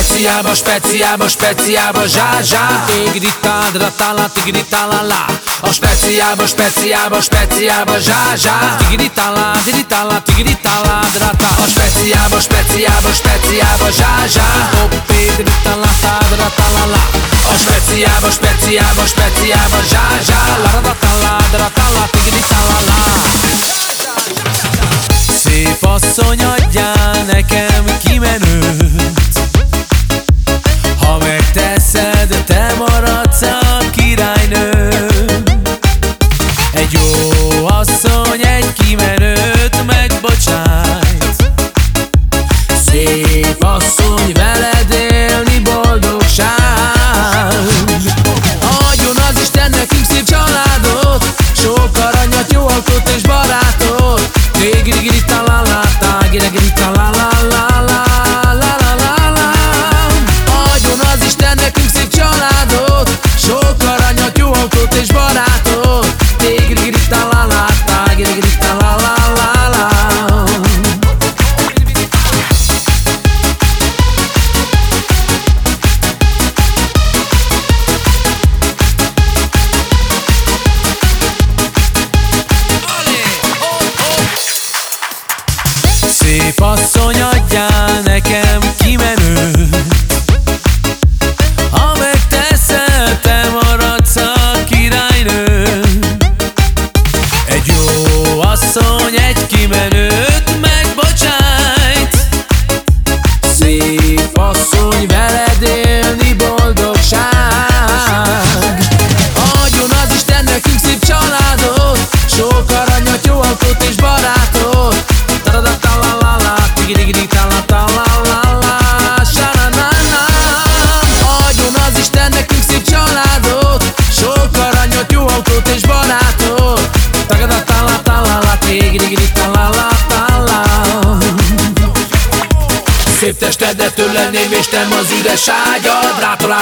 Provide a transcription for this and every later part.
speciába, speciába, speciába, zsá, zsá. Tigritál, dratálá, tigritálá, lá. A speciába, speciába, speciába, zsá, zsá. Tigritálá, tigritálá, dratá A speciába, speciába, speciába, zsá, zsá. Hoppé, tigritálá, dratálá, lá. A speciába, speciába, speciába, zsá, zsá. La, dratálá, dratálá, tigritálá, lá. Szép asszony adjál nekem kimenőt asszony egy kimenőt megbocsájt asszony adjál nekem kimenőt Ha megteszed, te maradsz a királynő. Egy jó asszony egy kimenőt megbocsájt. Szép asszony, veled élni boldogság Taradatalalala, tigirigiri talatalalala Saranana Adjon az Isten nekünk szép családot. Sok aranyat, jó autót és barátot. Tagadatalalala, tigirigiri talalatala Szép testedet ölelném és nem az üres ágyad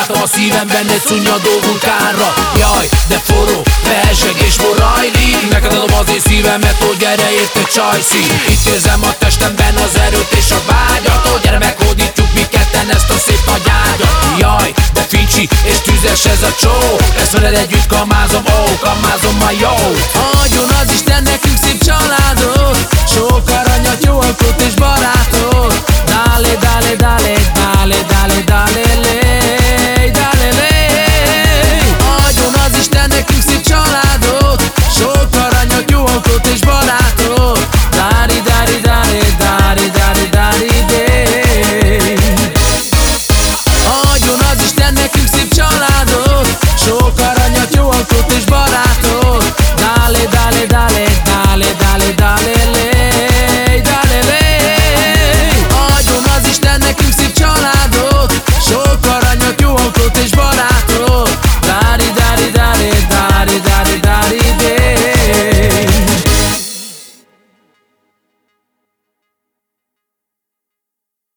Rátaláltam a szívem benned szunnyadó vulkánra Jaj, de forró, verseg és morajlik Neked adom az én szívemet, hogy gyere érte csajszi. Itt érzem a testemben az erőt és a vágyat. Hogy gyere meghódítjuk mi ketten ezt a szép nagy ágyat. Jaj, de fincsi és tüzes ez a csó. Ezt veled együtt kamázom, ó, kamázom a jó